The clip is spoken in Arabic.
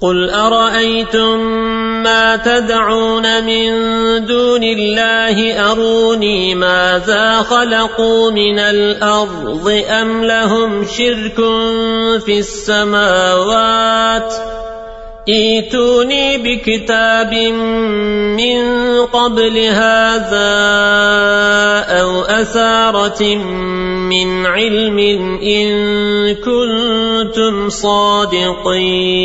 قل أرأيتم ما تدعون من دون الله؟ أروني ماذا خلقوا من الأرض أم لهم شرك في السماوات؟ ايتوني بكتاب من قبل هذا أو أثارة من علم إن كنتم صادقين.